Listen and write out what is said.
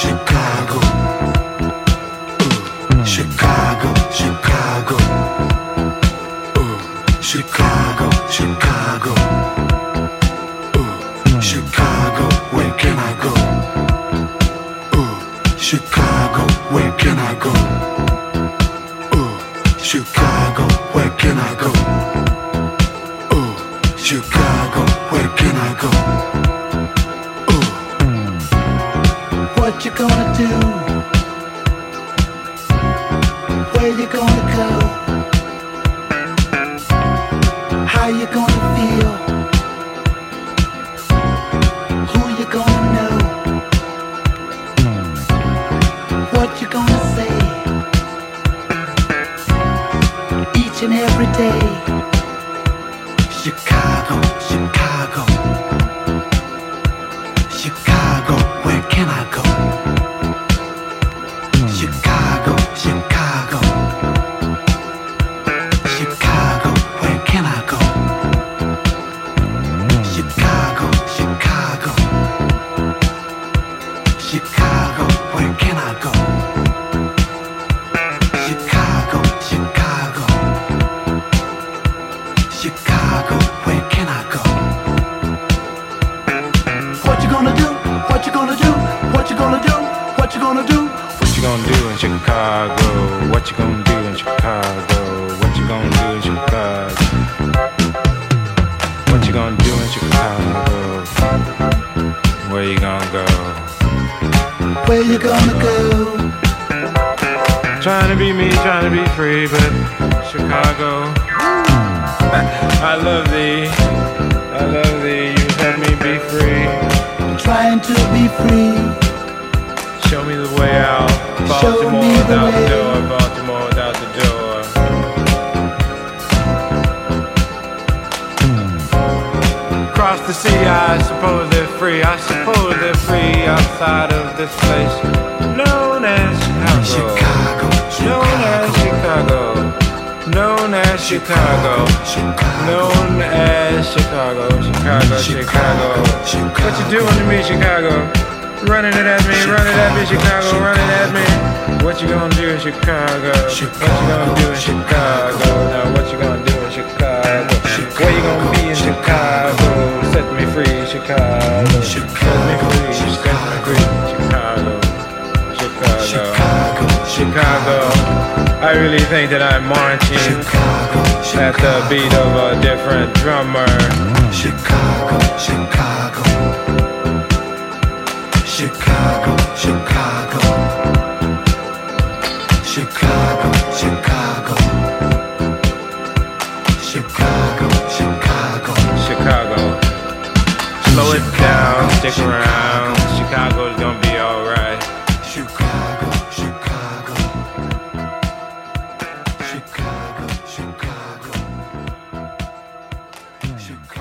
Chicago. Chicago, Chicago. Chicago, Chicago. Where can I go? Chicago, where can I go? Chicago, where can what you gonna do? Where you gonna go? How you gonna feel? Who you gonna know? What you gonna say? Each and every day. Chicago, Chicago. Gonna do? What you gonna do? What you gonna do? What you gonna do? What you gonna do in Chicago? What you gonna do in Chicago? What you gonna do in Chicago? What you gonna do in Chicago? Where you gonna go? Where you gonna go? Trying to be me, trying to be free, but Chicago. Mm. I love thee. I love thee. You let me be free. Trying to be free. Show me the way out. Baltimore me the without the door. Baltimore without the door. Across the sea, I suppose they're free. I suppose they're free outside of this place Chicago. Known as Chicago. Chicago, Chicago. What you doing to me, Chicago? Running it at me, running at me, Chicago, running at me. What you gonna do in Chicago? What you gonna do in Chicago? Now what you gonna do in Chicago? Where you gonna be in Chicago? Set me free, Chicago. Set me free, set me Chicago. Chicago. Chicago, Chicago. I really think that I'm marching Chicago, at the beat of a different drummer. Mm, Chicago, Chicago. Chicago, Chicago. Chicago, Chicago. Chicago, Chicago. Chicago. Slow it down, stick around. you